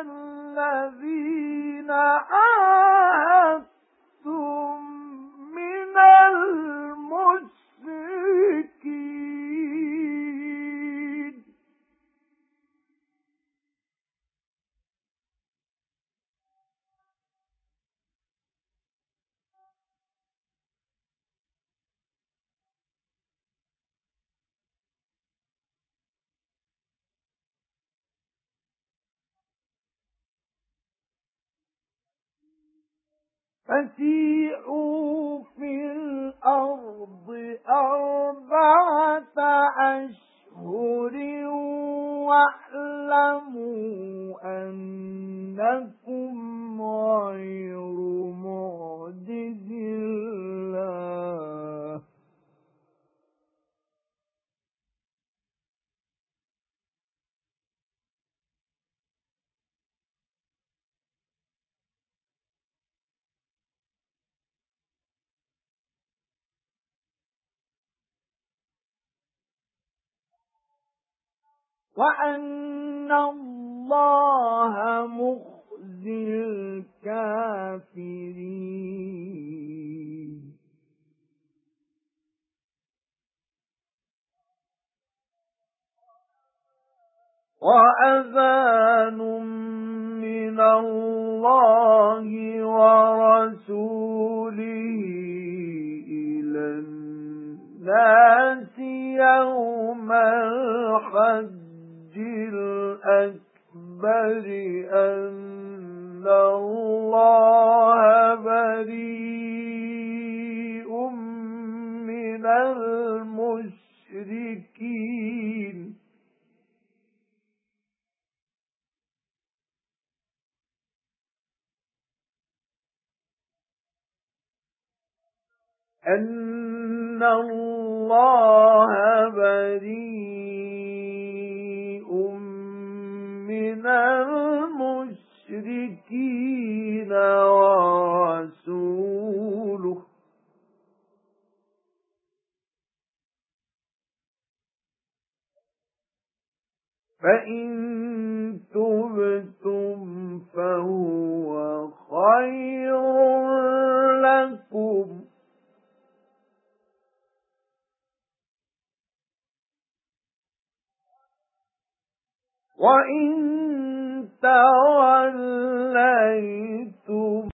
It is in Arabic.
الَّذِينَ آمَنُوا فَسِيحُوا فِي الْأَرْضِ أَرْبَعَةَ وَأَنَّ اللَّهَ مُخْزِي الْكَافِرِينَ. وَأَذَانٌ مِنَ اللَّهِ وَرَسُولِهِ إِلَى النَّاسِ يَوْمَ الْحَجِّ الْأَكْبَرِ أَنَّ اللَّهَ بَرِيءٌ مِنَ الْمُشْرِكِينَ. أَنَّ اللَّهَ بَرِيءٌ فَإِن تُبْتُمْ فَهُوَ خَيْرٌ لَكُمْ وَإِن تَوَلَّيْتُمْ